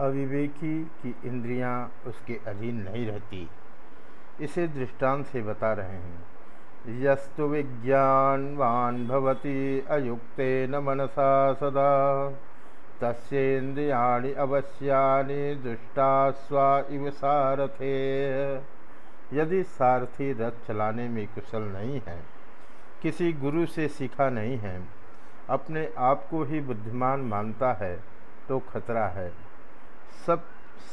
अविवेकी की इंद्रियाँ उसके अधीन नहीं रहती। इसे दृष्टांत से बता रहे हैं। यस्तु विज्ञानवान भवती अयुक्त न मनसा सदा। तस्ेन्द्रियाणि अवश्यानि दुष्टा स्वा इव सारथे। यदि सारथी रथ चलाने में कुशल नहीं है, किसी गुरु से सीखा नहीं है, अपने आप को ही बुद्धिमान मानता है तो खतरा है। सब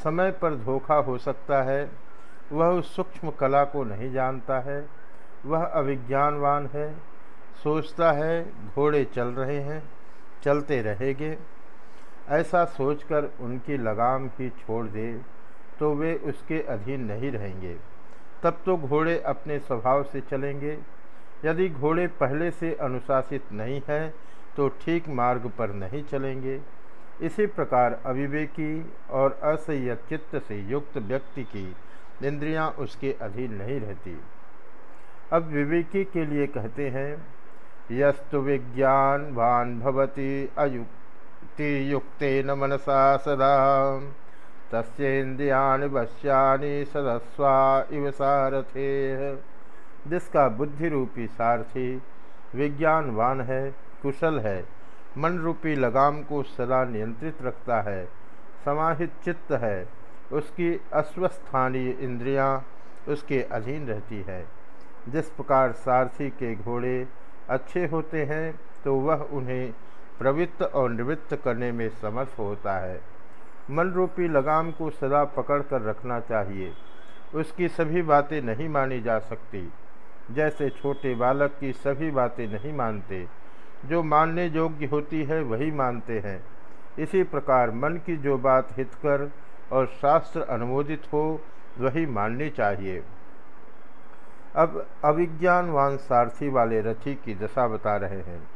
समय पर धोखा हो सकता है। वह उस सूक्ष्म कला को नहीं जानता है। वह अविज्ञानवान है। सोचता है, घोड़े चल रहे हैं, चलते रहेंगे। ऐसा सोचकर उनकी लगाम ही छोड़ दे तो वे उसके अधीन नहीं रहेंगे। तब तो घोड़े अपने स्वभाव से चलेंगे। यदि घोड़े पहले से अनुशासित नहीं हैं तो ठीक मार्ग पर नहीं चलेंगे। इसी प्रकार अविवेकी और असह्य चित्त से युक्त व्यक्ति की इंद्रियाँ उसके अधीन नहीं रहती। अब विवेकी के लिए कहते हैं, यस्तु विज्ञान विज्ञानवान भवती अयुक्ति युक्ते न मनसा सदा। तस्ेन्द्रियाण वश्यानि सदस्वा इव सारथे। जिसका बुद्धि रूपी सारथी विज्ञानवान है, कुशल है मन रूपी लगाम को सदा नियंत्रित रखता है, समाहित चित्त है। उसकी अस्वस्थानीय इंद्रियाँ उसके अधीन रहती है। जिस प्रकार सारथी के घोड़े अच्छे होते हैं तो वह उन्हें प्रवृत्त और निवृत्त करने में समर्थ होता है। मन रूपी लगाम को सदा पकड़ कर रखना चाहिए। उसकी सभी बातें नहीं मानी जा सकती। जैसे छोटे बालक की सभी बातें नहीं मानते जो मानने योग्य होती है, वही मानते हैं। इसी प्रकार मन की जो बात हितकर और शास्त्र अनुमोदित हो, वही माननी चाहिए। अब अविज्ञानवान सारथी वाले रथी की दशा बता रहे हैं।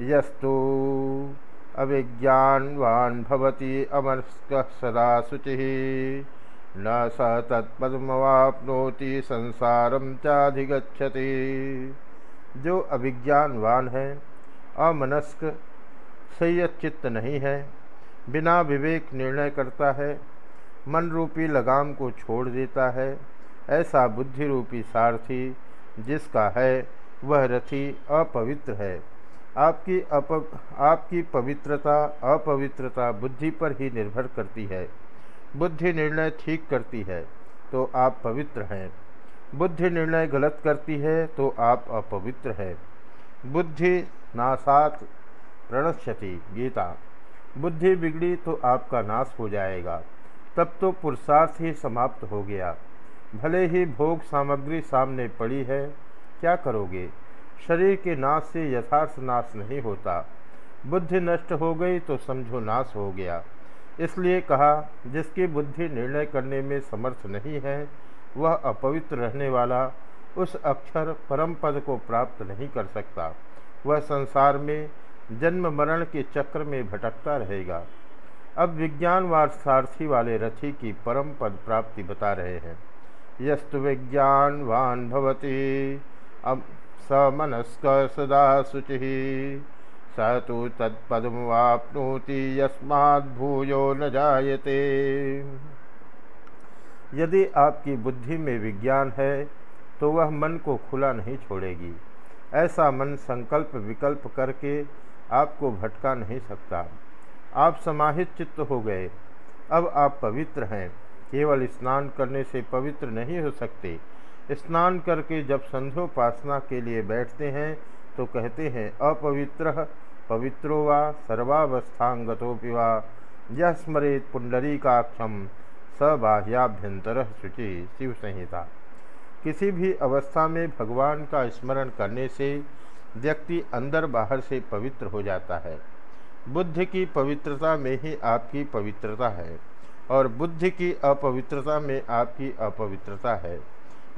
यस्तु अविज्ञानवान भवती अमर्क सदा शुचि। न स तत्पदमवापनोति संसारम चाधिगछति जो अभिज्ञानवान है अमनस्क संयत चित्त नहीं है, बिना विवेक निर्णय करता है मन रूपी लगाम को छोड़ देता है, ऐसा बुद्धि रूपी सारथी जिसका है, वह रथी अपवित्र है। आपकी अप, आपकी पवित्रता, अपवित्रता बुद्धि पर ही निर्भर करती है। बुद्धि निर्णय ठीक करती है तो आप पवित्र हैं। बुद्धि निर्णय गलत करती है तो आप अपवित्र हैं। बुद्धि नासात प्रणश्यति गीता। बुद्धि बिगड़ी तो आपका नाश हो जाएगा। तब तो पुरुषार्थ ही समाप्त हो गया। भले ही भोग सामग्री सामने पड़ी है, क्या करोगे? शरीर के नाश से यथार्थ नाश नहीं होता। बुद्धि नष्ट हो गई तो समझो नाश हो गया। इसलिए कहा, जिसकी बुद्धि निर्णय करने में समर्थ नहीं है, वह अपवित्र रहने वाला उस अक्षर परम पद को प्राप्त नहीं कर सकता। वह संसार में जन्म मरण के चक्र में भटकता रहेगा। अब विज्ञानवाद सारथी वाले रथी की परम पद प्राप्ति बता रहे हैं। यस्तु विज्ञानवान भवती अब समनस्क सदा शुचि। स तो तत्पदमवापनोति यस्मात् भूयो न जायते। यदि आपकी बुद्धि में विज्ञान है तो वह मन को खुला नहीं छोड़ेगी। ऐसा मन संकल्प विकल्प करके आपको भटका नहीं सकता। आप समाहित चित्त हो गए। अब आप पवित्र हैं। केवल स्नान करने से पवित्र नहीं हो सकते। स्नान करके जब संध्योपासना के लिए बैठते हैं तो कहते हैं, अपवित्र पवित्रो वा सर्वावस्थांगतोपि वा। यह स्मरेत पुंडरीकाक्षम सबाह्याभ्यंतर शुचि शिव संहिता किसी भी अवस्था में भगवान का स्मरण करने से व्यक्ति अंदर बाहर से पवित्र हो जाता है। बुद्ध की पवित्रता में ही आपकी पवित्रता है और बुद्धि की अपवित्रता में आपकी अपवित्रता है।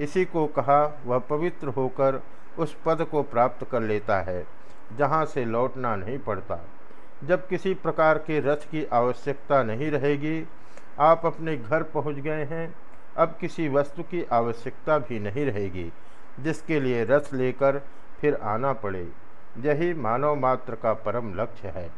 इसी को कहा, वह पवित्र होकर उस पद को प्राप्त कर लेता है, जहाँ से लौटना नहीं पड़ता। जब किसी प्रकार के रथ की आवश्यकता नहीं रहेगी, आप अपने घर पहुँच गए हैं अब किसी वस्तु की आवश्यकता भी नहीं रहेगी, जिसके लिए रस लेकर फिर आना पड़े। यही मानव मात्र का परम लक्ष्य है।